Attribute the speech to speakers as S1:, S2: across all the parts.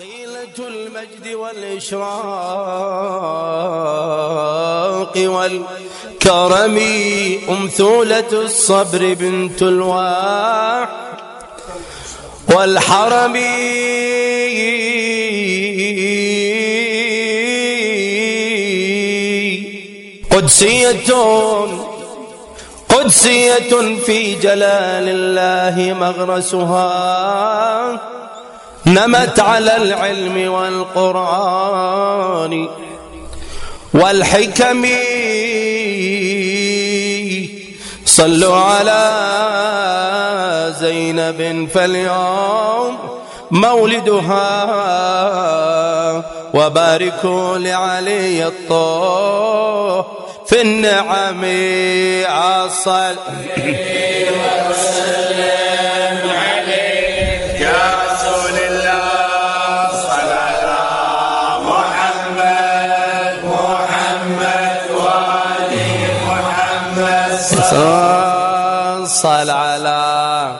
S1: عقيلة المجد والإشراق والكرم. أمثولة الصبر بنت الواح والحرم. قدسية قدسية في جلال الله مغرسها. نمت على العلم والقرآن والحكم. صلوا على زينب فاليوم مولدها وباركوا لعلي الطه في النعم. عصل صل على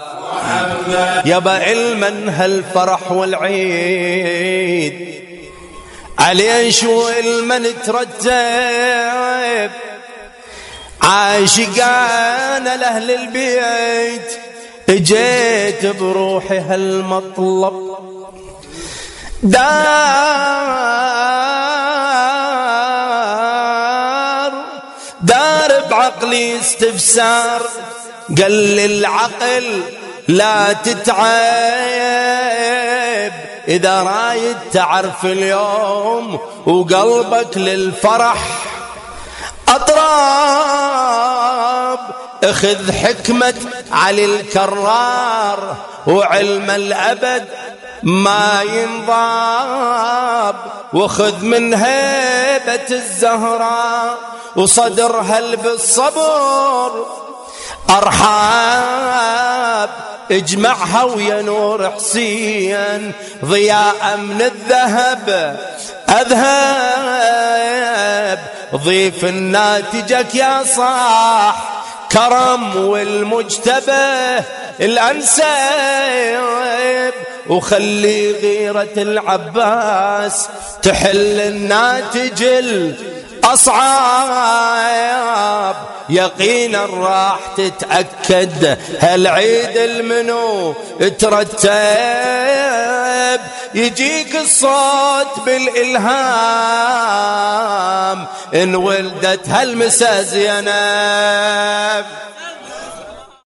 S1: يابا علما هالفرح والعيد. عليش والمن ترتب عاشقان لأهل البيت. اجيت بروحي هالمطلب. دار بعقلي استفسار. قال للعقل لا تتعب. إذا رايد تعرف اليوم وقلبك للفرح. أطراب اخذ حكمة علي الكرار وعلم الأبد. ما ينضاب وخذ من هيبة الزهراء وصدرها بالصبر. أرحاب اجمعها ويا نور حسين ضياء من الذهب أذهب. ضيف الناتجك يا صاح كرم والمجتبى الأنساب وخلي غيرة العباس تحل الناتج الأصعاب يقينا راح تتأكد هالعيد المنو ترتب. يجيك الصوت بالإلهام. إن ولدت هالمسا زينب